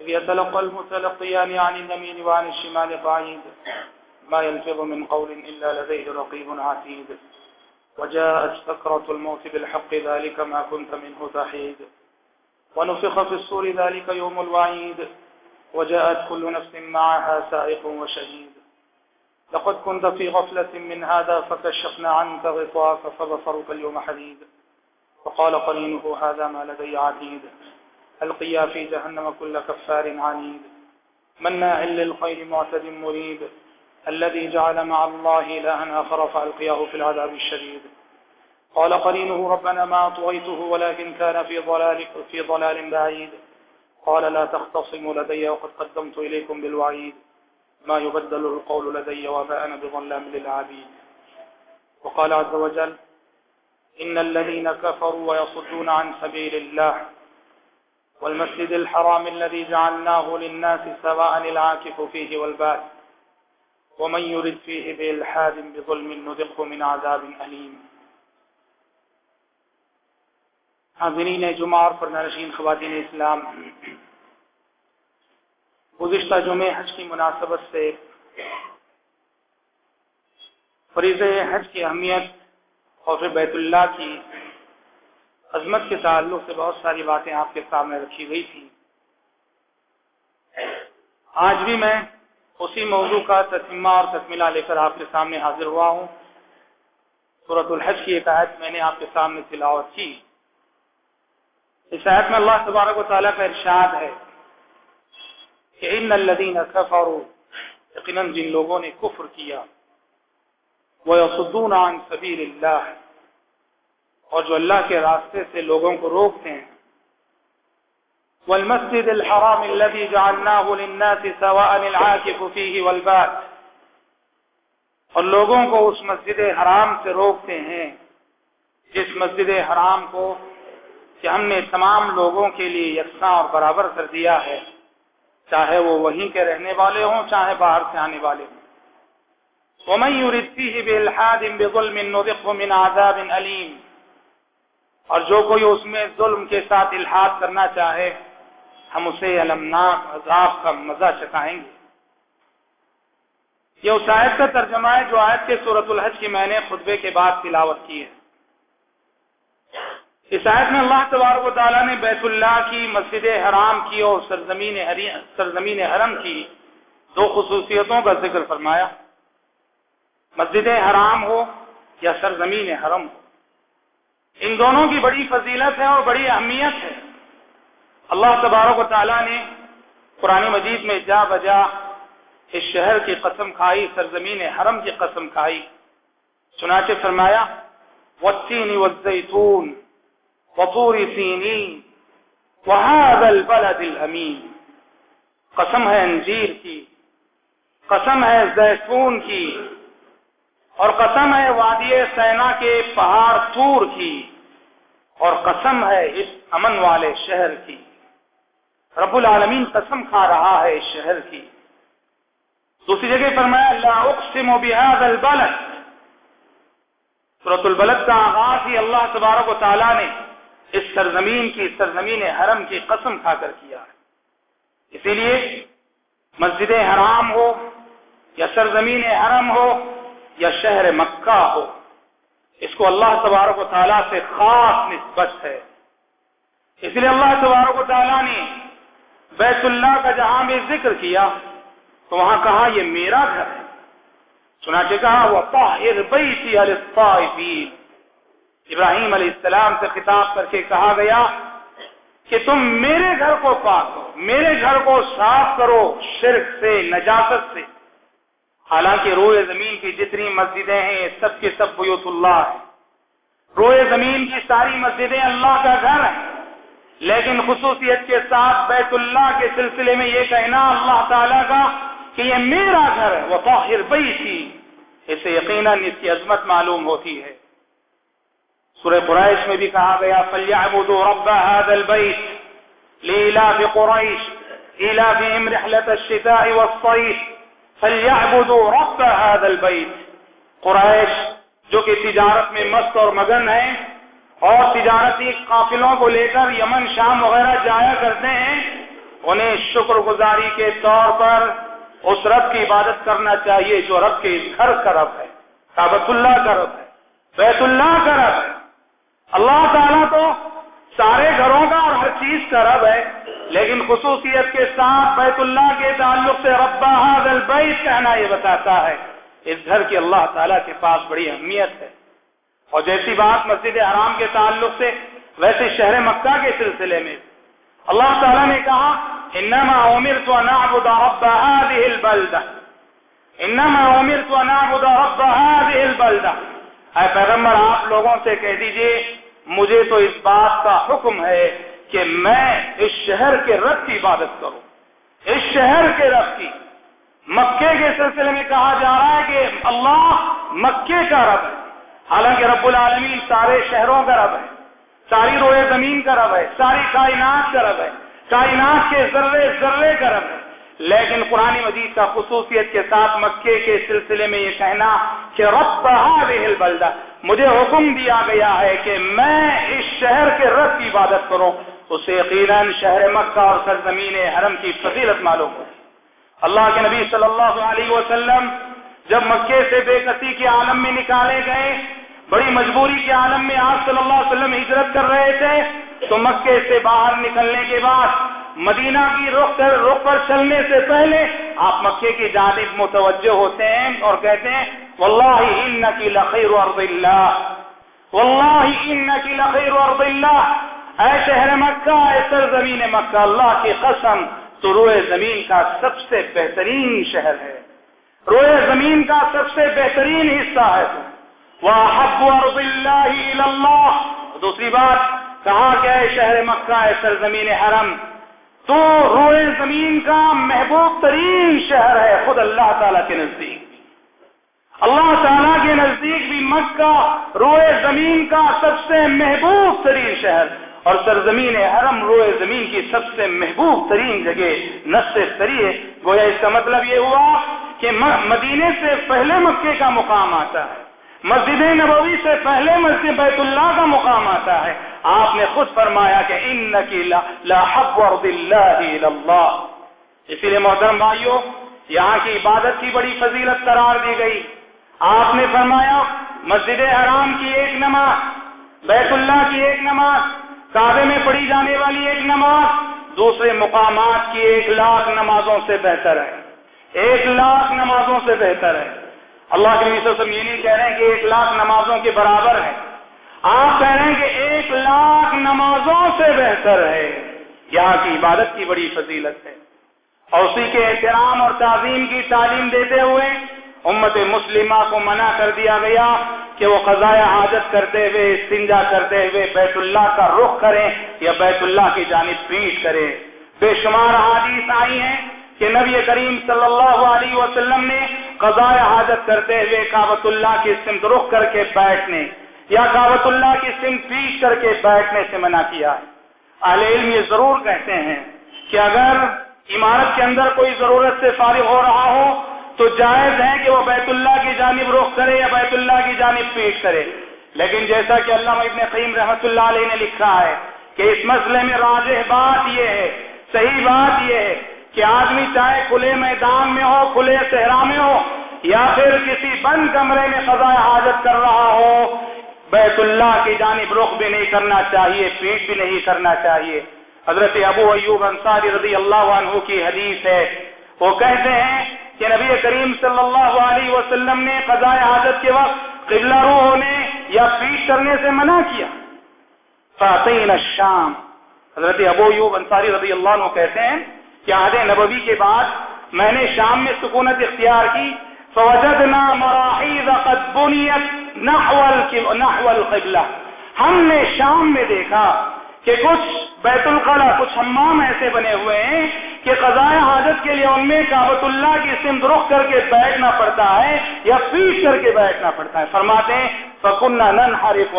إذ يتلقى المتلقيان عن اليمين وعن الشمال قعيد ما يلفظ من قول إلا لديه رقيب عتيد. وجاءت سكرة الموت بالحق ذلك ما كنت منه تحيد. ونفخ في الصور ذلك يوم الوعيد. وجاءت كل نفس معها سائق وشهيد. لقد كنت في غفلة من هذا فكشفنا عنك غطاك فبصرك اليوم حديد. وقال قرينه هذا ما لدي عتيد. القيا في جهنم كل كفار عنيد. مناع للخير معتد مريد. الذي جعل مع الله إلها آخر فألقياه في العذاب الشديد. قال قرينه ربنا ما طغيته ولكن كان في ضلال, في ضلال بعيد. قال لا تختصموا لدي وقد قدمت إليكم بالوعيد. ما يبدل القول لدي وما أنا بظلام للعبيد. وقال عز وجل إن الذين كفروا ويصدون عن سبيل الله والمسجد الحرام الذي جعلناه للناس سواء العاكف فيه والباد ومن يرد فيه بإلحاد بظلم نذقه من عذاب أليم. حاضرین جمعہ اور پرنشین خواتین اسلام. گزشتہ جمعے حج کی مناسبت سے فریض حج کی اہمیت اور بیت اللہ کی عظمت کے تعلق سے بہت ساری باتیں آپ کے سامنے رکھی گئی تھی آج بھی میں اسی موضوع کا تسمہ اور تکملہ لے کر آپ کے سامنے حاضر ہوا ہوں۔ صورت الحج کی ایک آیت میں نے آپ کے سامنے تلاوت کی۔ اس آیت میں اللہ تبارک و تعالیٰ کا ارشاد ہے کہ ان الذین کفروا، یقیناً جن لوگوں نے کفر کیا وہ وَيَصُدُّونَ عَن سَبِيلِ اللَّهِ اور جو اللہ کے راستے سے لوگوں کو روکتے ہیں. والمسجد الحرام الذي جعلناه للناس سواء العاكف فيه والباد اور لوگوں کو اس مسجد حرام سے روکتے ہیں، جس مسجد حرام کو کہ ہم نے تمام لوگوں کے لیے یکساں اور برابر کر دیا ہے، چاہے وہ وہیں کے رہنے والے ہوں، چاہے باہر سے آنے والے ہوں. ومن يرد فيه بالحاد بظلم نذقه من عذاب أليم. اور جو کوئی اس میں ظلم کے ساتھ الحاد کرنا چاہے، ہم اسے المناک عذاب کا مزہ چکائیں گے۔ یہ اس آیت کا ترجمہ ہے جو آیت کے صورت الحج کی میں نے خطبے کے بعد تلاوت کی ہے۔ اس آیت میں اللہ تبارک و تعالیٰ نے بیت اللہ کی، مسجد حرام کی اور سرزمین سرزمین حرم کی دو خصوصیتوں کا ذکر فرمایا۔ مسجد حرام ہو یا سرزمین حرم ہو۔ ان دونوں کی بڑی فضیلت ہے اور بڑی اہمیت ہے۔ اللہ تبارک و تعالیٰ نے قرآن مجید میں جا بجا اس شہر کی قسم کھائی، سرزمین حرم کی قسم کھائی۔ چنانچہ فرمایا، والتین والزیتون وطور سینین وهذا البلد الامین قسم ہے انجیر کی، قسم ہے زیتون کی۔ اور قسم ہے وادی سینا کے پہاڑ تور کی، اور قسم ہے اس امن والے شہر کی۔ رب العالمین قسم کھا رہا ہے اس شہر کی۔ دوسری جگہ فرمایا لا اقسم بهذا البلد۔ سورۃ البلد کا آغاز ہی اللہ تبارک و تعالی نے اس سرزمین کی، سرزمین حرم کی قسم کھا کر کیا ہے۔ اسی لیے مسجد حرام ہو یا سرزمین حرم ہو یا شہر مکہ ہو، اس کو اللہ تبارک و تعالیٰ سے خاص نسبت ہے۔ اس لیے اللہ تبارک و تعالیٰ نے بیت اللہ کا جہاں بھی ذکر کیا، تو وہاں کہا یہ میرا گھر ہے۔ چنانچہ کہا، وہ طاہر بیتی الطائفین ابراہیم علیہ السلام سے خطاب کر کے کہا گیا کہ تم میرے گھر کو پاک کرو، میرے گھر کو صاف کرو شرک سے، نجاست سے۔ حالانکہ روئے زمین کی جتنی مسجدیں ہیں، سب کے سب بیوت اللہ ہے روئے زمین کی ساری مسجدیں اللہ کا گھر ہیں۔ لیکن خصوصیت کے ساتھ بیت اللہ کے سلسلے میں یہ کہنا اللہ تعالیٰ کا کہ یہ میرا گھر ہے وہ طاہر بئی تھی اسے یقیناً اس کی عظمت معلوم ہوتی ہے۔ سورہ قریش میں بھی کہا گیا فلیعبدوا رب هذا البيت لإلاف قریش إلافهم رحلة الشتاء والصيف۔ فلیعبدوا رب هذا البيت۔ قریش، جو کہ تجارت میں مست اور مگن ہیں، اور تجارتی قافلوں کو لے کر یمن، شام وغیرہ جایا کرتے ہیں، انہیں شکر گزاری کے طور پر اس رب کی عبادت کرنا چاہیے، جو رب کے گھر کا رب ہے کابت اللہ کا رب ہے، بیت اللہ کا رب ہے۔ اللہ تعالیٰ تو سارے گھروں کا اور ہر چیز کا رب ہے۔ لیکن خصوصیت کے ساتھ بیت اللہ کے تعلق سے ربا البیت کہنا یہ بتاتا ہے، اس گھر کی اللہ تعالیٰ کے پاس بڑی اہمیت ہے۔ اور جیسی بات مسجد حرام کے تعلق سے، ویسے شہر مکہ کے سلسلے میں۔ اللہ تعالیٰ نے کہا، انما امرت ان اعبد رب هذه البلدة. انما امرت ان اعبد رب هذه البلدة. اے پیغمبر، آپ لوگوں سے کہہ دیجیے، مجھے تو اس بات کا حکم ہے کہ میں اس شہر کے رب کی عبادت کروں۔ اس شہر کے رب کی۔ مکے کے سلسلے میں کہا جا رہا ہے کہ اللہ مکے کا رب ہے۔ حالانکہ رب العالمین سارے شہروں کا رب ہے۔ ساری روئے زمین کا رب ہے۔ ساری کائنات کا رب ہے۔ کائنات کے ذرے ذرے کا رب ہے۔ لیکن قرآن مجید کا خصوصیت کے ساتھ مکے کے سلسلے میں یہ کہنا کہ رب البلدہ مجھے حکم دیا گیا ہے کہ میں اس شہر کے رب کی عبادت کروں۔ اسے یقیناً شہر مکہ اور سرزمین حرم کی فضیلت معلوم ہو اللہ کے نبی صلی اللہ علیہ وسلم جب مکے سے بے کسی کے عالم میں نکالے گئے، بڑی مجبوری کے عالم میں آپ صلی اللہ علیہ وسلم ہجرت کر رہے تھے، تو مکے سے باہر نکلنے کے بعد مدینہ کی رخ رخ پر چلنے سے پہلے آپ مکے کی جانب متوجہ ہوتے ہیں اور کہتے ہیں، واللہ انکی لخیر ارض اللہ، واللہ انکی لخیر ارض اللہ اے شہر مکہ، اے سرزمین مکہ، اللہ کی قسم، تو روئے زمین کا سب سے بہترین شہر ہے۔ روئے زمین کا سب سے بہترین حصہ ہے۔ وَأَحَبُّ أَرْضِ اللَّهِ إِلَى اللَّهِ۔ دوسری بات، کہا کہ اے شہر مکہ، اے سرزمین حرم، تو روئے زمین کا محبوب ترین شہر ہے خود اللہ تعالیٰ کے نزدیک اللہ تعالیٰ کے نزدیک بھی مکہ روئے زمین کا سب سے محبوب ترین شہر اور سرزمین حرم روئے زمین کی سب سے محبوب ترین جگہ نصف تری ہے۔ گویا اس کا مطلب یہ ہوا کہ مدینے سے پہلے مکے کا مقام آتا ہے۔ مسجد نبوی سے پہلے مسجد بیت اللہ کا مقام آتا ہے۔ آپ نے خود فرمایا کہ ان اسی لیے محترم بھائیوں یہاں کی عبادت کی بڑی فضیلت قرار دی گئی۔ آپ نے فرمایا، مسجد حرام کی ایک نماز، بیت اللہ کی ایک نماز کعبے میں پڑھی جانے والی ایک نماز دوسرے مقامات کی ایک لاکھ نمازوں سے بہتر ہے۔ ایک لاکھ نمازوں سے بہتر ہے۔ اللہ کے نبی صلی اللہ علیہ وسلم یہ نہیں کہہ رہے ہیں کہ ایک لاکھ نمازوں کے برابر ہے آپ کہہ رہے ہیں کہ ایک لاکھ نمازوں سے بہتر ہے۔ یہاں کی عبادت کی بڑی فضیلت ہے۔ اور اسی کے احترام اور تعظیم کی تعلیم دیتے ہوئے امت مسلمہ کو منع کر دیا گیا کہ وہ قضاء حاجت کرتے ہوئے، استنجا کرتے ہوئے بیت اللہ کا رخ کریں یا بیت اللہ کی جانب پیٹ کریں۔ بے شمار حادیث آئی ہیں کہ نبی کریم صلی اللہ علیہ وسلم نے قضاء حاجت کرتے ہوئے کابت اللہ کی سمت رخ کر کے بیٹھنے یا کابت اللہ کی سمت پیش کر کے بیٹھنے سے منع کیا۔ اہل علم یہ ضرور کہتے ہیں کہ اگر عمارت کے اندر کوئی ضرورت سے فارغ ہو رہا ہو تو جائز ہے کہ وہ بیت اللہ کی جانب رخ کرے یا بیت اللہ کی جانب پیٹ کرے۔ لیکن جیسا کہ اللہ ابن قیم رحمۃ اللہ علیہ نے لکھا ہے کہ اس مسئلے میں راجح بات یہ ہے، صحیح بات یہ ہے کہ آدمی چاہے کھلے میدان میں ہو، کھلے صحرا میں ہو، یا پھر کسی بند کمرے میں فضا حاجت کر رہا ہو، بیت اللہ کی جانب رخ بھی نہیں کرنا چاہیے، پیٹ بھی نہیں کرنا چاہیے۔ حضرت ابو ایوب انصاری رضی اللہ عنہ کی حدیث ہے۔ وہ کہتے ہیں کہ نبی کریم صلی اللہ علیہ وسلم نے قضاء حاجت کے وقت قبلہ رو ہونے یا پیٹ کرنے سے منع کیا۔ فاتین الشام۔ حضرت ابو ایوب انصاری رضی اللہ عنہ کہتے ہیں کہ عہد نبوی کے بعد میں نے شام میں سکونت اختیار کی۔ فوجدنا مراحیض قد بنیت نحو القبلہ۔ ہم نے شام میں دیکھا کہ کچھ بیت الخلا، کچھ حمام ایسے بنے ہوئے ہیں کہ قضاء حاجت کے لیے ان میں کابت اللہ کی سمت رخ کر کے بیٹھنا پڑتا ہے یا پیٹ کر کے بیٹھنا پڑتا ہے۔ فرماتے ہیں فکنہ نن حرف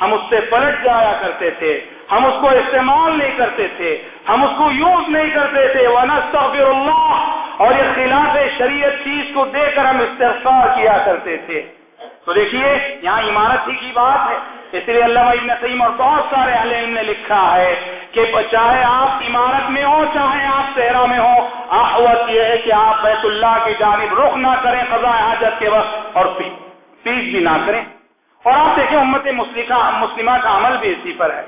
ہم اس سے پلٹ جایا کرتے تھے۔ ہم اس کو استعمال نہیں کرتے تھے۔ ہم اس کو یوز نہیں کرتے تھے۔ ونستغفر اللہ اور یہ خلاف شریعت چیز کو دے کر ہم استغفار کیا کرتے تھے۔ تو دیکھیے، یہاں عمارت ہی کی بات ہے۔ اس لیے اللہ ابن قیم اور بہت سارے علم نے لکھا ہے کہ چاہے آپ عمارت میں ہو چاہے آپ صحرا میں ہو احوت یہ ہے کہ آپ بیت اللہ کی جانب رخ نہ کریں قضاء حاجت کے وقت اور پیس بھی نہ کریں۔ اور آپ دیکھیں، امت مسلمہ کا عمل بھی اسی پر ہے۔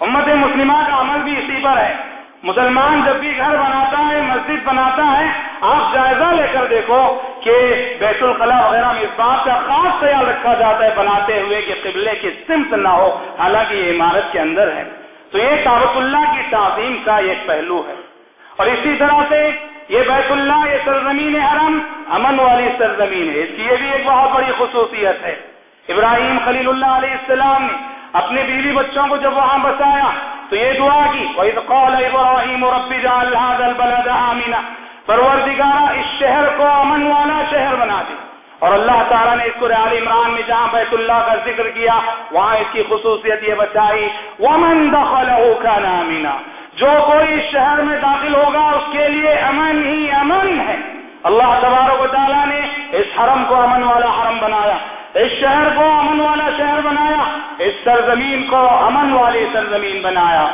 امت مسلمہ کا عمل بھی اسی پر ہے۔ مسلمان جب بھی گھر بناتا ہے، مسجد بناتا ہے آپ جائزہ لے کر دیکھو کہ بیت الخلا وغیرہ میں اس بات کا خاص خیال رکھا جاتا ہے، بناتے ہوئے کہ قبلے کی سمت نہ ہو، حالانکہ یہ عمارت کے اندر ہے۔ تو یہ کابت اللہ کی تعظیم کا ایک پہلو ہے۔ اور اسی طرح سے یہ بیت اللہ، یہ سرزمین حرم، امن والی سرزمین ہے۔ اس کی یہ بھی ایک بہت بڑی خصوصیت ہے۔ ابراہیم خلیل اللہ علیہ السلام نے اپنے بیوی بچوں کو جب وہاں بسایا، تو یہ دعا کی، وَإِذْ قَالَ إِبْرَاهِيمُ رَبِّ جَعَلْ هَذَا الْبَلَدَ آمِنًا۔ پروردگارا اس شہر کو امن والا شہر بنا دی۔ اور اللہ تعالیٰ نے اس کو ریال عمران میں جہاں بیت اللہ کا ذکر کیا، وہاں اس کی خصوصیت یہ بچائی وَمَن دَخَلَهُ كَانَ آمِنًا۔ جو کوئی شہر میں داخل ہوگا، اس کے لیے امن ہی امن ہے۔ اللہ تبارک و تعالیٰ نے اس حرم کو امن والا حرم بنایا، اس شہر کو امن والا شہر بنایا، اس سرزمین کو امن والی سرزمین بنایا۔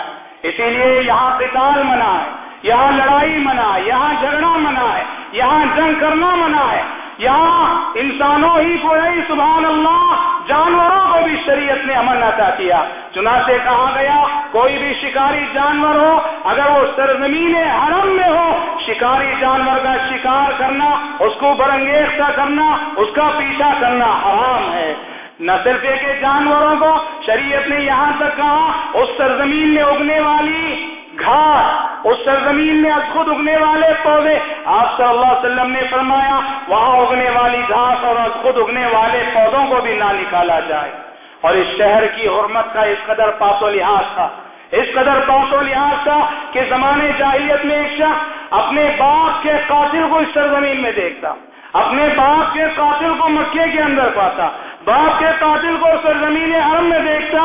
اسی لیے یہاں قتال منع ہے۔ یہاں لڑائی منع ہے، یہاں جھگڑا منع ہے، یہاں جنگ کرنا منع ہے۔ یہاں انسانوں ہی کو نہیں سبحان اللہ، جانوروں کو بھی شریعت نے امن عطا کیا۔ چنانچہ کہا گیا، کوئی بھی شکاری جانور ہو، اگر وہ سرزمین حرم میں ہو، شکاری جانور کا شکار کرنا، اس کو برنگیختہ کرنا، اس کا پیچھا کرنا حرام ہے۔ نہ صرف ایک جانوروں کو، شریعت نے یہاں تک کہا، اس سرزمین میں اگنے والی سرزمین میں از خود اگنے والے پودے، آپ صلی اللہ علیہ وسلم نے فرمایا، وہاں اگنے والی گھاس اور از خود اگنے والے پودوں کو بھی نہ نکالا جائے۔ اور اس شہر کی حرمت کا اس قدر پاس و لحاظ تھا۔ اس قدر پاس و لحاظ تھا کہ زمانے جاہلیت میں ایک شخص اپنے باپ کے قاتل کو اس سرزمین میں دیکھتا۔ اپنے باپ کے قاتل کو مکے کے اندر پاتا۔ باپ کے قاتل کو سرزمین حرم میں دیکھتا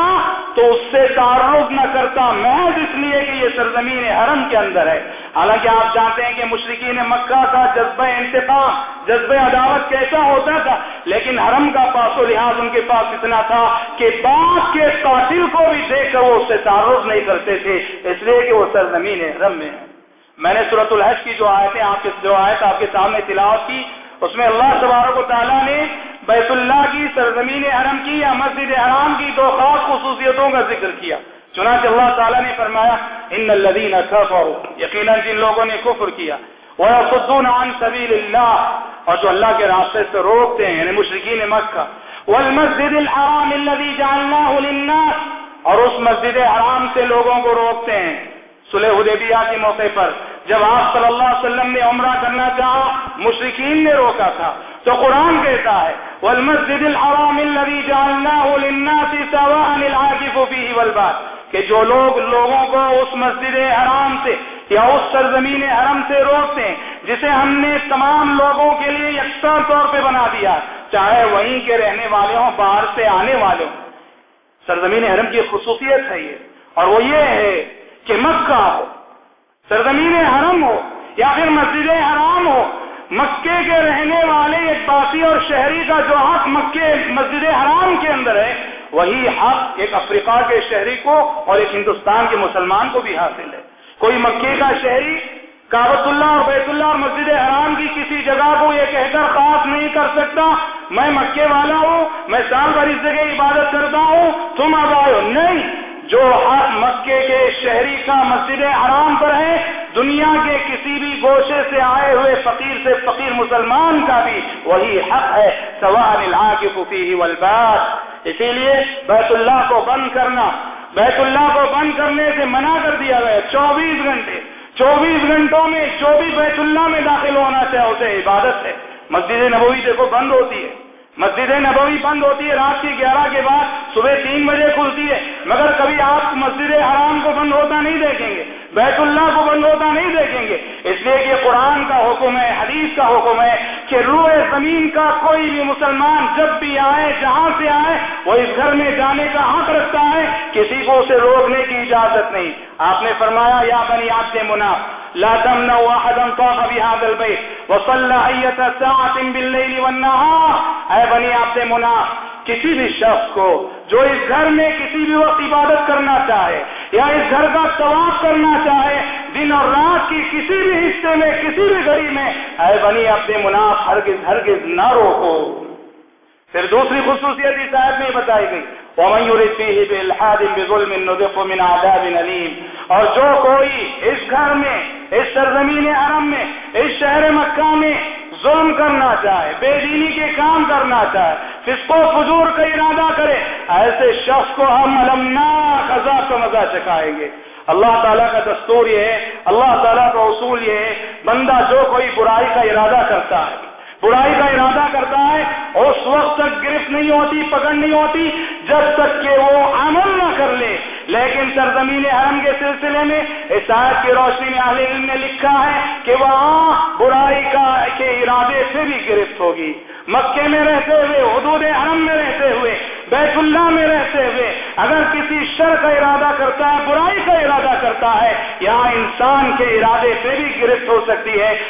تو اس سے تعارف نہ کرتا محض اس لیے کہ یہ سرزمین حرم کے اندر ہے۔ حالانکہ آپ جانتے ہیں کہ مشرقین مکہ کا جذبہ انتقام، جذبہ عداوت کیسا ہوتا تھا، لیکن حرم کا پاس و لحاظ ان کے پاس اتنا تھا کہ باپ کے قاتل کو بھی دیکھ کر وہ اس سے تعارف نہیں کرتے تھے، اس لیے کہ وہ سرزمین حرم میں ہے میں نے صورت الحج کی جو آیتیں، آپ کے جو آیت آپ کے سامنے تلاوت کی اس میں اللہ تبارک و تعالیٰ نے بیت اللہ کی سرزمین حرم کی یا مسجد حرام کی دو خاص خصوصیتوں کا ذکر کیا۔ چنانچہ اللہ تعالیٰ نے فرمایا، ان الذین کفروا یقینا جن لوگوں نے کفر کیا۔ ويصدون عن سبيل الله۔ اور جو اللہ کے راستے سے روکتے ہیں یعنی مشرکین مکہ۔ والمسجد الحرام الذي جعلناه للناس۔ اور اس مسجد حرام سے لوگوں کو روکتے ہیں۔ صلح حدیبیہ کے موقع پر۔ جب آپ صلی اللہ علیہ وسلم نے عمرہ کرنا چاہا مشرقین نے روکا تھا۔ تو قرآن کہتا ہے، والمسجد الحرام الذي جعلناه للناس سواء العاكف فيه والباد کہ جو لوگ لوگوں کو اس مسجد حرام سے یا اس سرزمین حرم سے روکتے ہیں، جسے ہم نے تمام لوگوں کے لیے یکساں طور پہ بنا دیا، چاہے وہیں کے رہنے والے ہوں باہر سے آنے والے ہوں سرزمین حرم کی خصوصیت ہے یہ۔ اور وہ یہ ہے کہ مکہ ہو سرزمین حرم ہو یا پھر مسجد حرام ہو، مکے کے رہنے والے ایک باسی اور شہری کا جو حق مکے مسجد حرام کے اندر ہے، وہی حق ایک افریقہ کے شہری کو اور ایک ہندوستان کے مسلمان کو بھی حاصل ہے۔ کوئی مکے کا شہری کابت اللہ اور بیت اللہ اور مسجد حرام کی کسی جگہ کو یہ کہہ کر خاص نہیں کر سکتا، میں مکے والا ہوں، میں سال بھر اس جگہ عبادت کرتا ہوں، تم اب آئے نہیں، جو حق مکے کے شہری کا مسجد حرام پر ہے دنیا کے کسی بھی گوشے سے آئے ہوئے فقیر سے فقیر مسلمان کا بھی وہی حق ہے سوال ففی والباد اسی لیے بیت اللہ کو بند کرنا، بیت اللہ کو بند کرنے سے منع کر دیا گیا۔ چوبیس گھنٹے، چوبیس گھنٹوں میں جو بھی بیت اللہ میں داخل ہونا چاہے، اسے عبادت ہے۔ مسجد نبوی دیکھو، بند ہوتی ہے۔ مسجد نبوی بند ہوتی ہے، رات کی گیارہ کے بعد صبح تین بجے کھلتی ہے، مگر کبھی آپ مسجد حرام کو بند ہوتا نہیں دیکھیں گے۔ بیت اللہ کو بند ہوتا نہیں دیکھیں گے۔ اس لیے کہ قرآن کا حکم ہے، حدیث کا حکم ہے کہ روح زمین کا کوئی بھی مسلمان جب بھی آئے، جہاں سے آئے، وہ اس گھر میں جانے کا حق رکھتا ہے۔ کسی کو اسے روکنے کی اجازت نہیں۔ آپ نے فرمایا، یا بنی آپ سے مناف، لا تمنعوا احدا طاف بهذا البيت وصلى اية ساعة بالليل والنهار اے بنی عبد مناف، کسی بھی شخص کو جو اس گھر میں کسی بھی وقت عبادت کرنا چاہے یا اس گھر کا طواف کرنا چاہے، دن اور رات کی کسی بھی حصے میں، کسی بھی گھڑی میں، اے بنی عبد مناف ہرگز ہرگز نہ روکو۔ پھر دوسری خصوصیت اس آیت میں بتائی گئی، ومن يرد فيه بالحاد بظلم نذقه من عذاب اليم اور جو کوئی اس گھر میں، اس سرزمین عرب میں، اس شہر مکہ میں ظلم کرنا چاہے، بے دینی کے کام کرنا چاہے فسق و فضور کا ارادہ کرے، ایسے شخص کو ہم المناک عذاب کا مزہ چکھائیں گے۔ اللہ تعالیٰ کا دستور یہ ہے، اللہ تعالیٰ کا اصول یہ ہے، بندہ جو کوئی برائی کا ارادہ کرتا ہے، برائی کا ارادہ کرتا ہے، اس وقت تک گرفت نہیں ہوتی، پکڑ نہیں ہوتی، جب تک کہ وہ عمل نہ کر لے لیکن سرزمین حرم کے سلسلے میں اس کی روشنی میں اہل علم نے لکھا ہے کہ وہاں برائی کا کے ارادے سے بھی گرفت ہوگی۔ مکے میں رہتے ہوئے، حدود حرم میں رہتے ہوئے، بیت اللہ میں رہتے ہوئے، اگر کسی شر کا ارادہ کرتا ہے، برائی کا ارادہ کرتا ہے، یہاں انسان کے ارادے سے بھی گرفت ہو سکتی ہے۔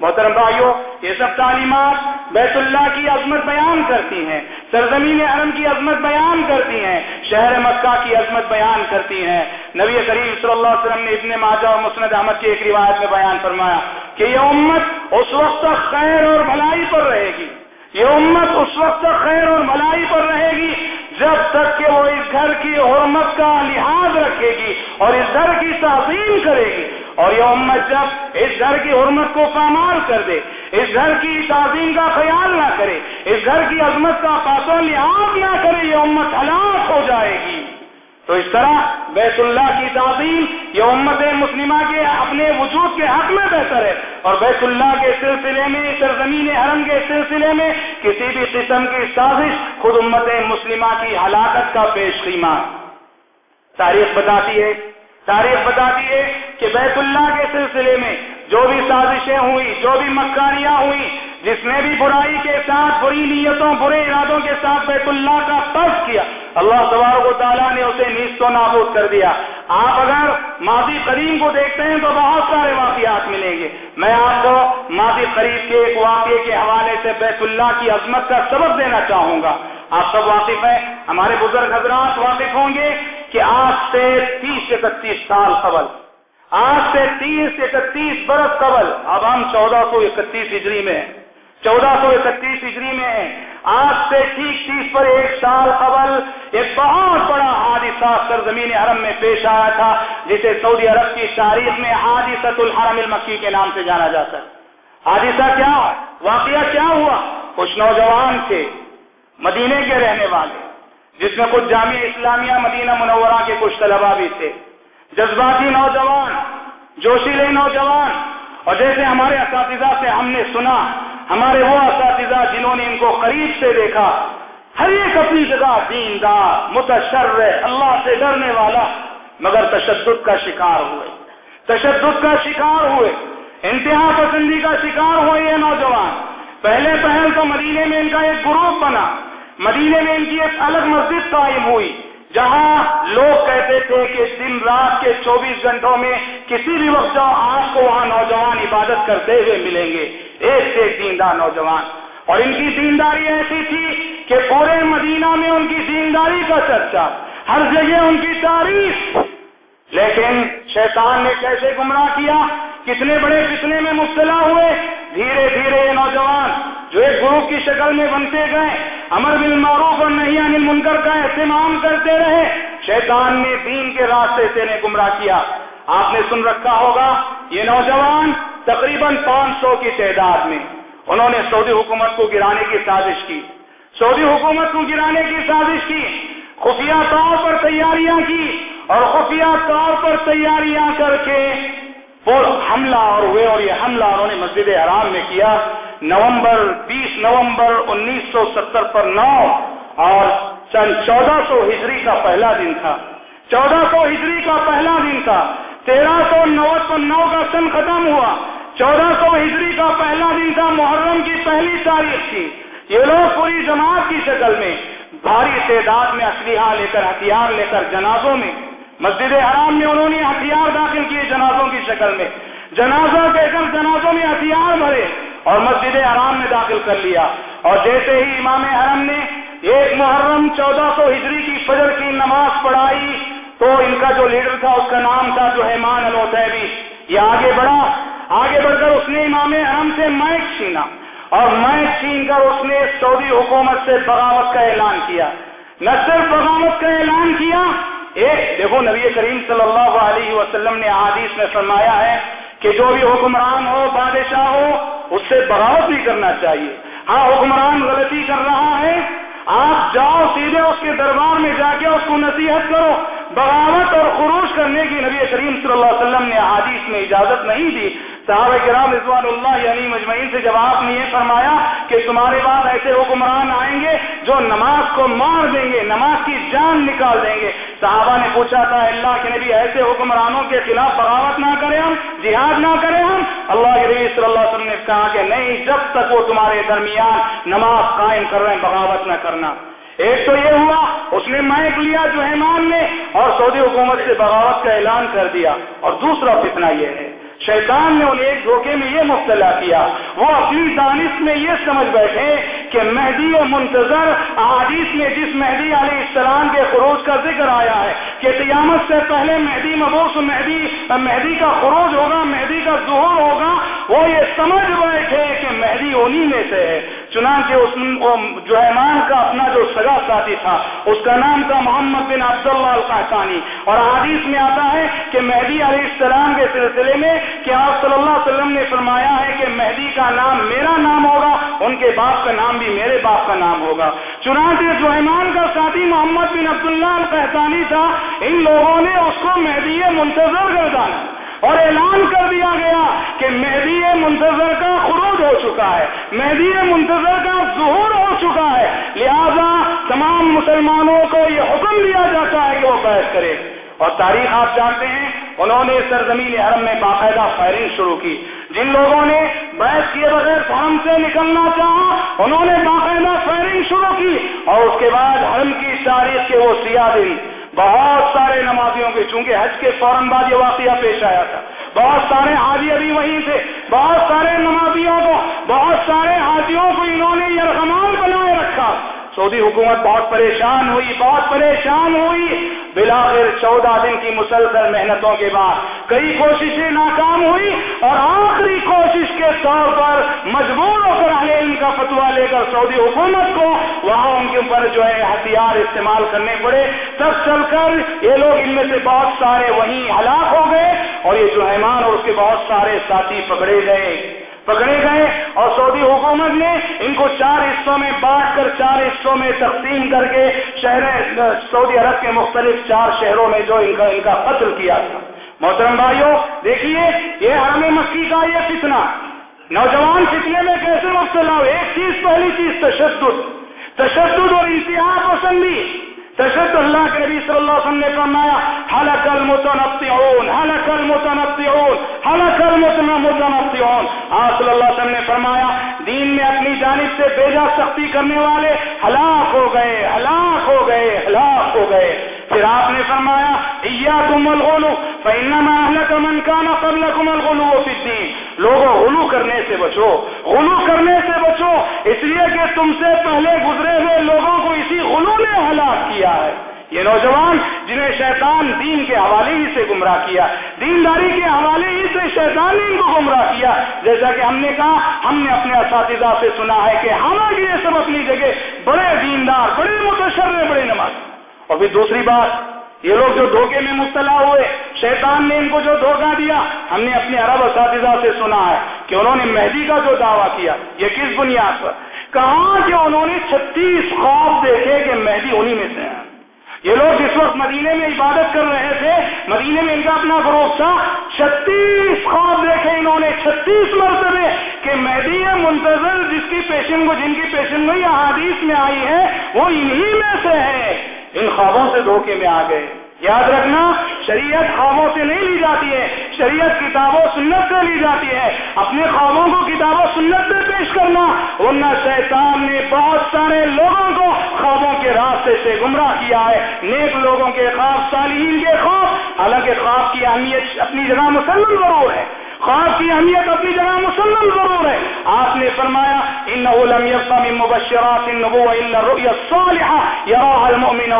محترم بھائیو، یہ سب تعلیمات بیت اللہ کی عظمت بیان کرتی ہیں۔ سرزمین عرم کی عظمت بیان کرتی ہیں، شہر مکہ کی عظمت بیان کرتی ہیں۔ نبی کریم صلی اللہ علیہ وسلم نے ابن ماجہ اور مسند احمد کی ایک روایت میں بیان فرمایا کہ یہ امت اس وقت تک خیر اور بھلائی پر رہے گی۔ یہ امت اس وقت تک خیر اور بھلائی پر رہے گی جب تک کہ وہ اس گھر کی حرمت کا لحاظ رکھے گی اور اس گھر کی تعظیم کرے گی اور یہ امت جب اس گھر کی حرمت کو پامال کر دے، اس گھر کی تعظیم کا خیال نہ کرے، اس گھر کی عظمت کا پاسوں لحاظ نہ کرے، یہ امت ہلاک ہو جائے گی۔ تو اس طرح بیت اللہ کی تعظیم یہ امت مسلمہ کے اپنے وجود کے حق میں بہتر ہے اور بیت اللہ کے سلسلے میں، سرزمین حرم کے سلسلے میں کسی بھی قسم کی سازش خود امت مسلمہ کی ہلاکت کا پیش خیمہ۔ تاریخ بتاتی ہے، تاریخ بتاتی ہے کہ بیت اللہ کے سلسلے میں جو بھی سازشیں ہوئی جو بھی مکاریاں ہوئی جس نے بھی برائی کے ساتھ، بری نیتوں، برے ارادوں کے ساتھ بیت اللہ کا فرض کیا، اللہ تبارک و تعالیٰ نے اسے نیست و نابود کر دیا۔ آپ اگر ماضی قریب کو دیکھتے ہیں تو بہت سارے واقعات ملیں گے۔ میں آپ کو ماضی قریب کے ایک واقعے کے حوالے سے بیت اللہ کی عظمت کا سبق دینا چاہوں گا۔ آپ سب واقف ہیں؟ ہمارے بزرگ حضرات واقف ہوں گے کہ آج سے تیس اکتیس سال قبل آج سے تیس اکتیس برس قبل، اب ہم چودہ سو اکتیس ہجری میں ہیں۔ چودہ سو اکتیس ہجری میں آج سے ٹھیک تیس پر ایک سال قبل ایک بہت بڑا حادثہ سرزمین حرم میں پیش آیا تھا، جسے سعودی عرب کی تاریخ میں حادثت الحرم المکی کے نام سے جانا جاتا ہے۔ حادثہ کیا واقعہ کیا ہوا؟ کچھ نوجوان تھے، مدینے کے رہنے والے، جس میں کچھ جامعہ اسلامیہ مدینہ منورہ کے کچھ طلبا بھی تھے۔ جذباتی نوجوان، جوشیلے نوجوان۔ اور جیسے ہمارے اساتذہ سے ہم نے سنا، ہمارے وہ اساتذہ جنہوں نے ان کو قریب سے دیکھا، ہر ایک اپنی جگہ دیندار متشر اللہ سے ڈرنے والا، مگر تشدد کا شکار ہوئے۔ تشدد کا شکار ہوئے، انتہا پسندی کا شکار ہوئے یہ نوجوان۔ پہلے پہل تو مدینے میں ان کا ایک گروپ بنا۔ مدینے میں ان کی ایک الگ مسجد قائم ہوئی۔ جہاں لوگ کہتے تھے کہ دن رات کے چوبیس گھنٹوں میں کسی بھی وقت جاؤ آج کو وہاں نوجوان عبادت کرتے ہوئے ملیں گے، ایک سے ایک دیندار نوجوان۔ اور ان کی دینداری ایسی تھی کہ پورے مدینہ میں ان کی دینداری کا چرچا، ہر جگہ ان کی تعریف۔ لیکن شیطان نے کیسے گمراہ کیا؟ کتنے بڑے فتنے میں مبتلا ہوئے؟ دھیرے دھیرے یہ نوجوان جو ایک گروپ کی شکل میں بنتے گئے، امر بل معروف اور نہیں انل منکر کا اہتمام کرتے رہے۔ شیطان نے دین کے راستے سے انہیں گمراہ کیا۔ آپ نے سن رکھا ہوگا، یہ نوجوان تقریباً پانچ سو کی تعداد میں۔ انہوں نے سعودی حکومت کو گرانے کی سازش کی۔ سعودی حکومت کو گرانے کی سازش کی، خفیہ طور پر تیاریاں کی اور خفیہ طور پر تیاریاں کر کے وہ حملہ اور ہوئے اور یہ حملہ انہوں نے مسجد حرام میں کیا۔ نومبر، بیس نومبر انیس سو ستر پر نو اور سن چودہ سو ہجری کا پہلا دن تھا۔ چودہ سو ہجری کا پہلا دن تھا۔ تیرہ سو نو نو کا سن ختم ہوا۔ چودہ سو ہجری کا پہلا دن تھا۔ محرم کی پہلی تاریخ تھی۔ یہ لوگ پوری جماعت کی شکل میں بھاری تعداد میں اسلحہ لے کر ہتھیار لے کر جنازوں میں مسجد حرام میں انہوں نے ہتھیار داخل کیے جنازوں کی شکل میں۔ جنازہ کہہ کر جنازوں میں ہتھیار بھرے اور مسجد حرام میں داخل کر لیا۔ اور جیسے ہی امام حرم نے ایک محرم چودہ سو ہجری کی فجر کی نماز پڑھائی، تو ان کا جو لیڈر تھا، اس کا نام تھا جو حیمان الوتیبی یہ آگے بڑھا۔ آگے بڑھ کر اس نے امام حرم سے مائک چھینا۔ اور مائک چھین کر اس نے سعودی حکومت سے بغاوت کا اعلان کیا۔ نہ صرف بغاوت کا اعلان کیا ایک دیکھو نبی کریم صلی اللہ علیہ وسلم نے حادیث میں فرمایا ہے کہ جو بھی حکمران ہو، بادشاہ ہو، اس سے بغاوت بھی کرنا چاہیے۔ ہاں حکمران غلطی کر رہا ہے، آپ جاؤ سیدھے اس کے دربار میں جا کے اس کو نصیحت کرو۔ بغاوت اور خروش کرنے کی نبی کریم صلی اللہ علیہ وسلم نے حادیث میں اجازت نہیں دی۔ صحابہ کرام رضوان اللہ یعنی مجمعین سے جب آپ نے یہ فرمایا کہ تمہارے بعد ایسے حکمران آئیں گے جو نماز کو مار دیں گے، نماز کی جان نکال دیں گے صحابہ نے پوچھا تھا، اللہ کے نبی ایسے حکمرانوں کے خلاف بغاوت نہ کریں ہم، جہاد نہ کریں ہم؟ اللہ کے نبی صلی اللہ علیہ وسلم نے کہا کہ نہیں، جب تک وہ تمہارے درمیان نماز قائم کر رہے ہیں، بغاوت نہ کرنا۔ ایک تو یہ ہوا، اس نے مائک لیا جو ہے نے اور سعودی حکومت سے بغاوت کا اعلان کر دیا۔ اور دوسرا فتنہ یہ ہے شیطان نے انہیں ایک دھوکے میں یہ مبتلا کیا۔ وہ اپنی دانش میں یہ سمجھ بیٹھے کہ مہدی و منتظر احادیث میں جس مہدی علیہ السلام کے خروج کا ذکر آیا ہے کہ قیامت سے پہلے مہدی مبوس مہدی مہدی کا خروج ہوگا، مہدی کا ظہور ہوگا، وہ یہ سمجھ بیٹھے کہ مہدی انہی میں سے ہے۔ چنانچہ اس جوہمان کا اپنا جو سگا ساتھی تھا، اس کا نام تھا محمد بن عبداللہ القحطانی۔ اور حدیث میں آتا ہے کہ مہدی علیہ السلام کے سلسلے میں کہ آپ صلی اللہ علیہ وسلم نے فرمایا ہے کہ مہدی کا نام میرا نام ہوگا، ان کے باپ کا نام بھی میرے باپ کا نام ہوگا۔ چنانچہ جوہمان کا ساتھی محمد بن عبداللہ القحطانی تھا، ان لوگوں نے اس کو مہدی منتظر گردانا اور اعلان کر دیا گیا کہ مہدی منتظر کا خروج ہو چکا ہے، مہدی منتظر کا ظہور ہو چکا ہے۔ لہذا تمام مسلمانوں کو یہ حکم دیا جاتا ہے کہ وہ بحث کرے۔ اور تاریخ آپ جانتے ہیں، انہوں نے سرزمین حرم میں باقاعدہ فائرنگ شروع کی۔ جن لوگوں نے بحث کیے بغیر حرم سے نکلنا چاہا، انہوں نے باقاعدہ فائرنگ شروع کی اور اس کے بعد حرم کی تاریخ کے وہ سیاہ دن۔ بہت سارے نمازیوں کے، چونکہ حج کے فوراً بعد یہ واقعہ پیش آیا تھا۔ بہت سارے حاجی ابھی وہیں تھے۔ بہت سارے نمازیوں کو، بہت سارے حاجیوں کو انہوں نے یرغمال بنایا۔ سعودی حکومت بہت پریشان ہوئی، بہت پریشان ہوئی۔ بلاخر چودہ دن کی مسلسل محنتوں کے بعد کئی کوششیں ناکام ہوئی اور آخری کوشش کے طور پر مجبور ہو کر آئے ان کا فتوا لے کر سعودی حکومت کو وہاں ان کے اوپر جو ہے ہتھیار استعمال کرنے پڑے۔ تب چل کر، یہ لوگ ان میں سے بہت سارے وہیں ہلاک ہو گئے اور یہ جو حیمان اور اس کے بہت سارے ساتھی پکڑے گئے۔ پکڑے گئے اور سعودی حکومت نے ان کو چار حصوں میں بانٹ کر چار حصوں میں تقسیم کر کے شہر سعودی عرب کے مختلف چار شہروں میں جو ان کا ان کا قتل کیا تھا۔ محترم بھائیوں دیکھیے، یہ حرم مکی کا یہ فتنہ۔ نوجوان فتنے میں کیسے مبتلا ہو ایک چیز پہلی چیز، تشدد۔ تشدد اور انتہا پسندی۔ تشد اللہ کے نبی صلی اللہ علیہ وسلم نے فرمایا، حلق المتنطعون حلق المتنطعون حلق المتنطعون۔ آپ صلی اللہ علیہ وسلم نے فرمایا، دین میں اپنی جانب سے بیجا سختی کرنے والے ہلاک ہو گئے، ہلاک ہو گئے، ہلاک ہو گئے۔ پھر آپ نے فرمایا، ایاکم الغلو فانما اهلك من كان قبلكم الغلو في الدين. لوگوں، غلو کرنے سے بچو، غلو کرنے سے بچو، اس لیے کہ تم سے پہلے گزرے ہوئے لوگوں کو اسی غلو نے ہلاک کیا ہے۔ یہ نوجوان جنہیں شیطان دین کے حوالے ہی سے گمراہ کیا، دینداری کے حوالے ہی سے شیطان نے ان کو گمراہ کیا۔ جیسا کہ ہم نے کہا، ہم نے اپنے اساتذہ سے سنا ہے کہ حالانکہ یہ سب اپنی جگہ بڑے دیندار، بڑے متشر بڑے نماز۔ اور پھر دوسری بات، یہ لوگ جو دھوکے میں مبتلا ہوئے، شیطان نے ان کو جو دھوکہ دیا، ہم نے اپنے عرب اساتذہ سے سنا ہے کہ انہوں نے مہدی کا جو دعویٰ کیا، یہ کس بنیاد پر؟ کہاں کہ انہوں نے چھتیس خواب دیکھے کہ مہدی انہی میں سے ہیں؟ یہ لوگ جس وقت مدینے میں عبادت کر رہے تھے، مدینے میں ان کا اپنا گروپ تھا، چھتیس خواب دیکھے انہوں نے، چھتیس مرتبے کہ مہدی منتظر، جس کی پیشن کو جن کی پیشن گوئی احادیث میں آئی ہے، وہ انہی میں سے ہے ان خوابوں سے دھوکے میں آ گئے۔ یاد رکھنا، شریعت خوابوں سے نہیں لی جاتی ہے۔ شریعت کتاب و سنت سے لی جاتی ہے۔ اپنے خوابوں کو کتاب و سنت سے پیش کرنا۔ ورنہ شیطان نے بہت سارے لوگوں کو خوابوں کے راستے سے گمراہ کیا ہے۔ نیک لوگوں کے خواب، صالحین کے خواب۔ حالانکہ خواب کی اہمیت اپنی جگہ مسلم ضرور ہے۔ خواب کی اہمیت اپنی جگہ مسلم ضرور ہے۔ آپ نے فرمایا ان لم يبقى من مبشرات النبوة الا الرؤيا الصالحة يراها المؤمن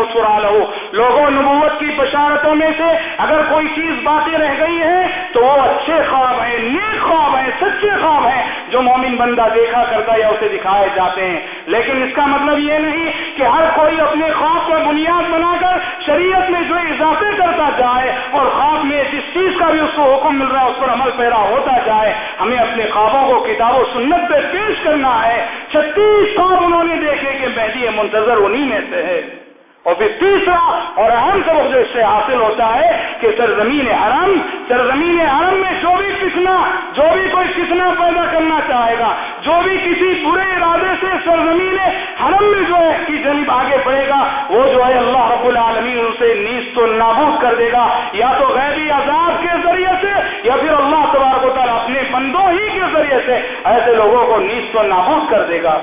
له۔ لوگوں، نبوت کی بشارتوں میں سے اگر کوئی چیز باقی رہ گئی ہے، تو وہ اچھے خواب ہیں، نیک خواب ہیں، سچے خواب ہیں جو مومن بندہ دیکھا کرتا یا اسے دکھائے جاتے ہیں۔ لیکن اس کا مطلب یہ نہیں کہ ہر کوئی اپنے خواب پر بنیاد بنا کر شریعت میں جو اضافے کرتا جائے اور خواب میں جس چیز کا بھی اس کو حکم مل رہا ہے اس پر عمل پیرا ہوتا جائے، ہمیں اپنے خوابوں کو کتاب و سنت پہ پیش کرنا ہے۔ چھتیس خواب انہوں نے دیکھے کہ مہدی منتظر انہی میں سے ہے۔ اور پھر تیسرا اور اہم سبق جو اس سے حاصل ہوتا ہے کہ سرزمین حرم سرزمین حرم میں جو بھی کسنا جو بھی کوئی کسنا پیدا کرنا چاہے گا، جو بھی کسی برے ارادے سے سرزمین حرم میں جو ہے کی جنب آگے بڑھے گا، وہ جو ہے اللہ رب العالمین اسے نیز تو نابود کر دے گا، یا تو غیبی عذاب کے ذریعے سے، یا پھر اللہ تبارک و تعالیٰ اپنے بندوں ہی کے ذریعے سے ایسے لوگوں کو نیز تو نابود کر دے گا۔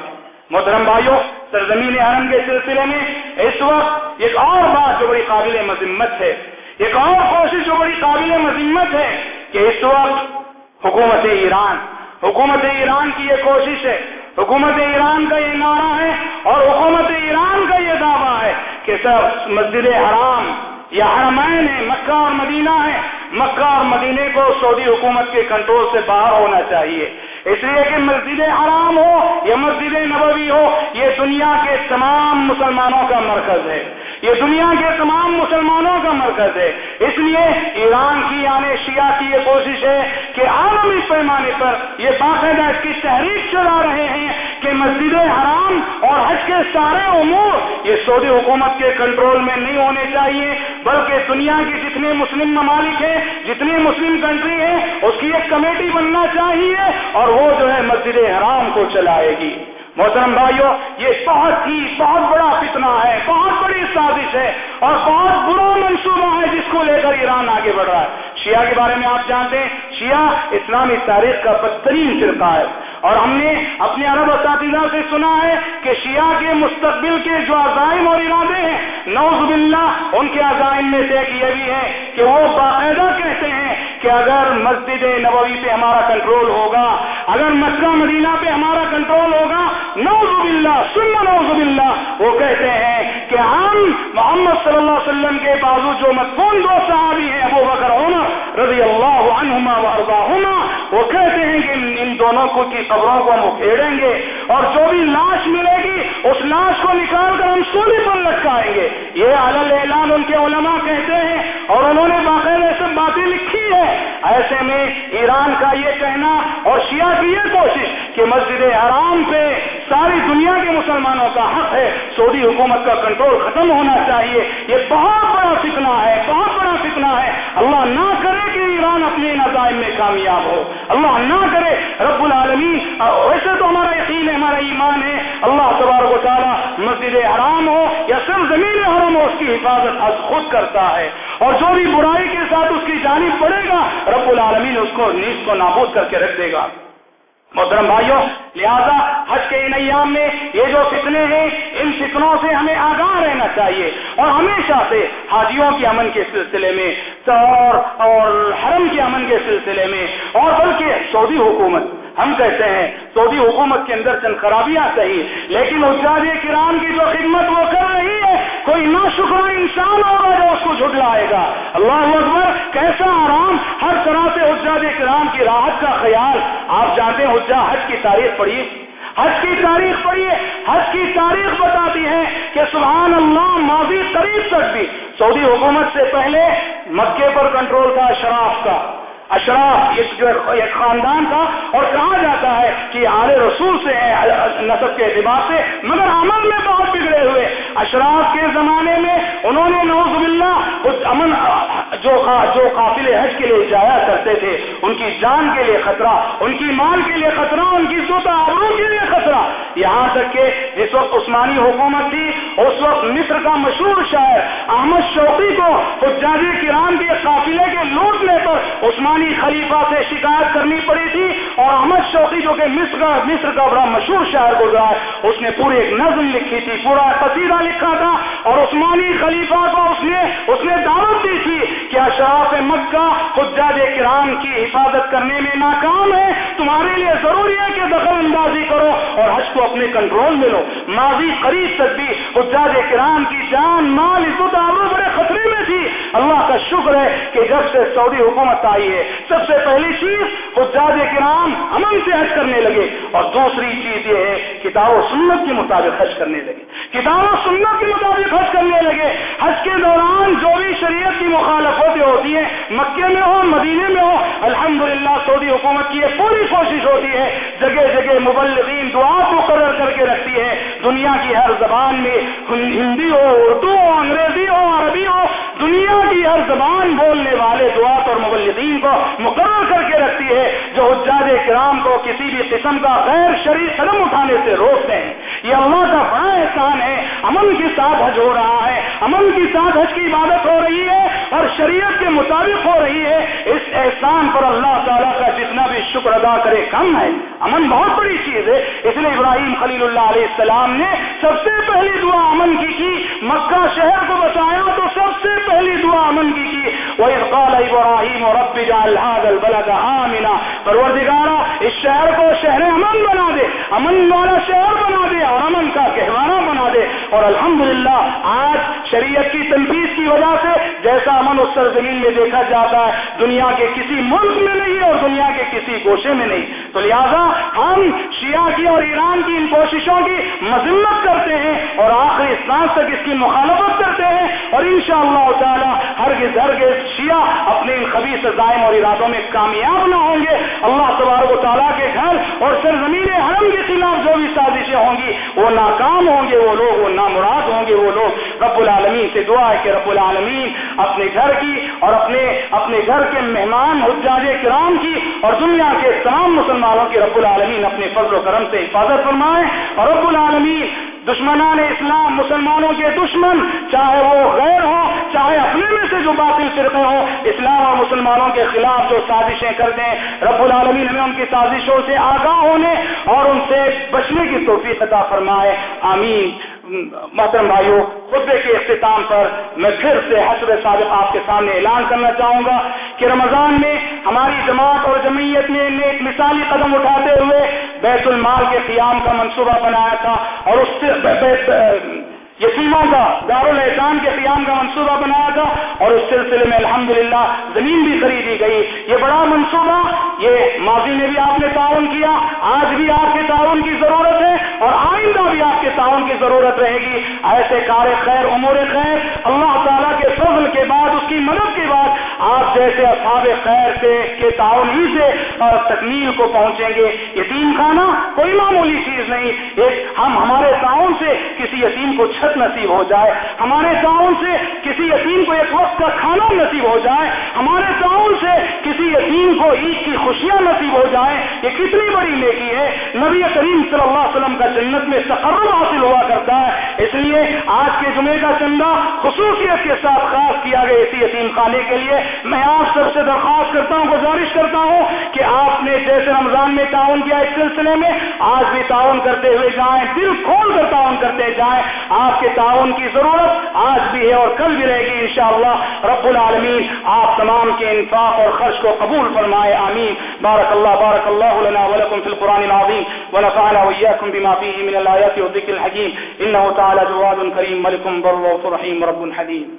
محترم بھائیوں سرزمین حرم کے سلسلے میں اس وقت ایک اور بات جو بڑی قابل مذمت ہے، ایک اور کوشش جو بڑی قابل مذمت ہے کہ اس وقت حکومت ایران حکومت ایران کی یہ کوشش ہے، حکومت ایران کا یہ نعرہ ہے اور حکومت ایران کا یہ دعویٰ ہے کہ سب مسجد حرام یا حرمین ہے مکہ اور مدینہ ہے مکہ اور مدینے کو سعودی حکومت کے کنٹرول سے باہر ہونا چاہیے۔ اس لیے کہ مسجد حرام ہو یا مسجد نبوی ہو یہ دنیا کے تمام مسلمانوں کا مرکز ہے۔ یہ دنیا کے تمام مسلمانوں کا مرکز ہے۔ اس لیے ایران کی یعنی شیعہ کی یہ کوشش ہے کہ عالمی پیمانے پر یہ باقاعدہ اس کی تحریک چلا رہے ہیں کہ مسجد حرام اور حج کے سارے امور یہ سعودی حکومت کے کنٹرول میں نہیں ہونے چاہیے، بلکہ دنیا کے جتنے مسلم ممالک ہیں جتنی مسلم کنٹری ہیں، اس کی ایک کمیٹی بننا چاہیے اور وہ جو ہے مسجد حرام کو چلائے گی۔ محترم بھائیوں یہ بہت ہی بہت بڑا فتنہ ہے، بہت بڑی سازش ہے اور بہت برا منصوبہ ہے جس کو لے کر ایران آگے بڑھ رہا ہے۔ شیعہ کے بارے میں آپ جانتے ہیں، شیعہ اسلامی تاریخ کا بدترین فرقہ ہے۔ اور ہم نے اپنے عرب اساتذہ سے سنا ہے کہ شیعہ کے مستقبل کے جو عزائم اور ارادے ہیں نوز باللہ، ان کے عزائم میں سے ایک یہ بھی ہے کہ وہ باقاعدہ کہتے ہیں کہ اگر مسجد نبوی پہ ہمارا کنٹرول ہوگا، اگر مکہ مدینہ پہ ہمارا کنٹرول ہوگا نوز باللہ سن نوز باللہ۔ وہ کہتے ہیں کہ ہم محمد صلی اللہ علیہ وسلم کے بازو جو مدفون دو صحابی ہیں، ابو بکر عمر رضی اللہ عنہما وارضاہما وہ کہتے ہیں کہ ان دونوں کو کی قبروں کو ہم اکھیڑیں گے اور جو بھی لاش ملے گی، اس لاش کو نکال کر ہم سولی پر لٹکائیں گے۔ یہ علل اعلان ان کے علماء کہتے ہیں اور انہوں نے باقاعدہ سب باتیں لکھی ہے۔ ایسے میں ایران کا یہ کہنا اور شیعہ کی یہ کوشش کہ مسجد حرام پہ ساری دنیا کے مسلمانوں کا حق ہے، سعودی حکومت کا کنٹرول ختم ہونا چاہیے۔ یہ بہت بڑا فتنہ ہے، بہت بڑا فتنہ ہے۔ اللہ نہ کرے کہ ایران اپنے نظائم میں کامیاب ہو۔ اللہ نہ کرے۔ رب العالمین، ویسے تو ہمارا یقین ہے، ہمارا ایمان ہے۔ اللہ تبارک و تعالیٰ مسجد حرام ہو یا صرف زمین حرام ہو، اس کی حفاظت خود کرتا ہے۔ اور جو بھی برائی کے ساتھ اس کی رب العالمین اس کو نیز کو نابود کر کے رکھ دے گا۔ محترم بھائیوں، لہذا حج کے ان ایام میں یہ جو فتنے ہیں، ان فتنوں سے ہمیں آگاہ رہنا چاہیے۔ اور ہمیشہ سے حاجیوں کے امن کے سلسلے میں اور اور حرم کے امن کے سلسلے میں، اور بلکہ سعودی حکومت ہم کہتے ہیں، سعودی حکومت کے اندر چند خرابیاں صحیح لیکن حجاج کرام کی جو خدمت وہ کر رہی ہے، کوئی نا شکرا انسان ہوگا جو اس کو جھٹلائے گا۔ اللہ اکبر، کیسا آرام، ہر طرح سے حجاج کرام کی راحت کا خیال۔ آپ جانتے ہیں حجا حج کی تاریخ پڑھیے حج کی تاریخ پڑھیے حج کی تاریخ بتاتی ہے کہ سبحان اللہ، ماضی قریب تک بھی۔ سعودی حکومت سے پہلے مکے پر کنٹرول تھا شراف کا۔ اشراف جو ایک خاندان تھا اور کہا جاتا ہے کہ آل رسول سے ہے نصب کے اعتبار سے، مگر عمل میں بہت بگڑے ہوئے۔ اشراف کے زمانے میں انہوں نے نوز باللہ اس امن، جو جو قافل حج کے لیے جایا کرتے تھے، ان کی جان کے لیے خطرہ، ان کی مال کے لیے خطرہ، ان کی سوتا آبروں کے لیے یہاں تک کہ جس وقت عثمانی حکومت تھی، اس وقت مصر کا مشہور شاعر احمد شوقی کو حجاج کرام کے قافلے کے لوٹنے پر عثمان خلیفہ سے شکایت کرنی پڑی تھی اور احمد شوقی جو کہ مصر کا مصر کا بڑا مشہور شاعر گزرا ہے، اس نے پوری ایک نظم لکھی تھی، پورا قصیدہ لکھا تھا اور عثمانی خلیفہ کو اس نے اس نے دعوت دی تھی کہ اشراف مکہ حجاج کرام کی حفاظت کرنے میں ناکام ہے، تمہارے لیے ضروری ہے کہ دخل اندازی کرو اور حج کو اپنے کنٹرول میں لو۔ ماضی قریب تک بھی حجاج کرام کی جان مال عزت آبرو بڑے خطرے میں تھی۔ اللہ کا شکر ہے کہ جب سے سعودی حکومت آئی ہے، سب سے پہلی چیز حجاج کرام امن سے حج کرنے لگے۔ اور دوسری چیز یہ ہے، کتاب و سنت کے مطابق حج کرنے لگے۔ کتاب و سنت کے مطابق حج کرنے لگے۔ حج کے دوران جو بھی شریعت کی مخالفتیں ہوتی ہیں مکے میں ہو، مدینے میں ہو، الحمدللہ سعودی حکومت کی یہ پوری کوشش ہوتی ہے، جگہ جگہ مبلغین دعا مقرر کر کے رکھتی ہے۔ دنیا کی ہر زبان میں ہندی ہو، اردو ہو، انگریزی ہو، عربی ہو، دنیا کی ہر زبان بولنے والے دعات اور مبلغین کو مقرر کر کے رکھتی ہے، جو حجاج کرام کو کسی بھی قسم کا غیر شریف قدم اٹھانے سے روکتے ہیں۔ یہ اللہ کا بڑا احسان ہے۔ امن کے ساتھ حج ہو رہا ہے۔ امن کے ساتھ حج کی عبادت ہو رہی ہے اور شریعت کے مطابق ہو رہی ہے۔ اس احسان پر اللہ تعالیٰ کا جتنا بھی شکر ادا کرے کم ہے۔ امن بہت بڑی چیز ہے۔ اس لیے ابراہیم خلیل اللہ علیہ السلام نے سب سے پہلی دعا امن کی کی۔ مکہ شہر کو بچایا تو سب سے پہلی دعا امن کی کی۔ وہ اقبال ابراہیم اور رب البلد آمنا۔ پروردگارا، اس شہر کو شہر امن بنا دے۔ امن والا شہر بنا دے۔ اور امن کا کہوارا بنا دے اور الحمدللہ آج شریعت کی تنفیذ کی وجہ سے جیسا امن اس سرزمین میں دیکھا جاتا ہے، دنیا کے کسی ملک میں نہیں اور دنیا کے کسی گوشے میں نہیں۔ تو لہذا ہم شیعہ کی اور ایران کی ان کوششوں کی مذمت کرتے ہیں اور آخری سانس تک اس کی مخالفت کرتے ہیں اور انشاءاللہ شاء اللہ تعالیٰ ہرگز ہرگز شیعہ اپنے ان خبیص ظائم اور ارادوں میں کامیاب نہ ہوں گے۔ اللہ تبارک و تعالیٰ کے گھر اور سرزمین حرم کے خلاف جو بھی سازشیں ہوں گی وہ ناکام ہوں گے وہ لوگ، وہ نامراد ہوں گے وہ لوگ۔ رب العالمین سے دعا ہے کہ رب العالمین اپنے گھر کی اور اپنے اپنے گھر کے مہمان، حجاج کرام کی اور دنیا کے تمام مسلمانوں کی رب العالمین اپنے فضل و کرم سے حفاظت فرمائے۔ اور رب العالمین دشمنان اسلام، مسلمانوں کے دشمن، چاہے وہ غیر ہوں، چاہے اپنے میں سے جو باطل فرقے ہوں، اسلام اور مسلمانوں کے خلاف جو سازشیں کر دیں، رب العالمین ہمیں ان کی سازشوں سے آگاہ ہونے اور ان سے بچنے کی توفیق عطا فرمائے، آمین۔ محترم بھائیوں خطبے کے اختتام پر میں پھر سے حسب صادق آپ کے سامنے اعلان کرنا چاہوں گا کہ رمضان میں ہماری جماعت اور جمعیت نے ایک مثالی قدم اٹھاتے ہوئے بیت المال کے قیام کا منصوبہ بنایا تھا اور اس سے یتیموں کا دارالحسان کے قیام کا منصوبہ بنایا تھا اور اس سلسلے میں الحمدللہ زمین بھی خریدی گئی۔ یہ بڑا منصوبہ، یہ ماضی میں بھی آپ نے تعاون کیا، آج بھی آپ کے تعاون کی ضرورت ہے اور آئندہ بھی آپ کے تعاون کی ضرورت رہے گی۔ ایسے کار خیر، امور خیر، اللہ تعالیٰ کے فضل کے بعد اس کی مدد آپ جیسے اصحاب خیر سے کے تعاون ہی سے تکمیل کو پہنچیں گے۔ یتیم خانہ، کوئی معمولی چیز نہیں۔ ایک ہم ہمارے تعاون سے کسی یتیم کو چھ نصیب ہو جائے۔ ہمارے تعاون سے کسی یتیم کو ایک وقت کا کھانا نصیب ہو جائے۔ ہمارے تعاون سے کسی یتیم کو عید کی خوشیاں نصیب ہو جائیں۔ یہ کتنی بڑی نیکی ہے۔ نبی کریم صلی اللہ علیہ وسلم کا جنت میں تقرب حاصل ہوا کرتا ہے۔ اس لیے آج کے جمعے کا چندہ خصوصیت کے ساتھ خاص کیا گیا اسی یتیم خانے کے لیے۔ میں آپ سب سے درخواست کرتا ہوں، گزارش کرتا ہوں کہ آپ نے جیسے رمضان میں تعاون کیا اس سلسلے میں، آج بھی تعاون کرتے ہوئے جائیں، دل کھول کر تعاون کرتے جائیں۔ آپ کے تعاون کی ضرورت آج بھی ہے اور کل بھی رہے گی انشاءاللہ۔ رب العالمین، آپ تمام کے انفاق اور خرچ کو قبول فرمائے، آمین۔ بارک اللہ بارک اللہ لنا ولکم فی القرآن العظیم۔ ونفعنا وإياكم بما فيه من الآيات والذكر الحكيم إنه تعالى جواد كريم ملك بر رحيم رب حليم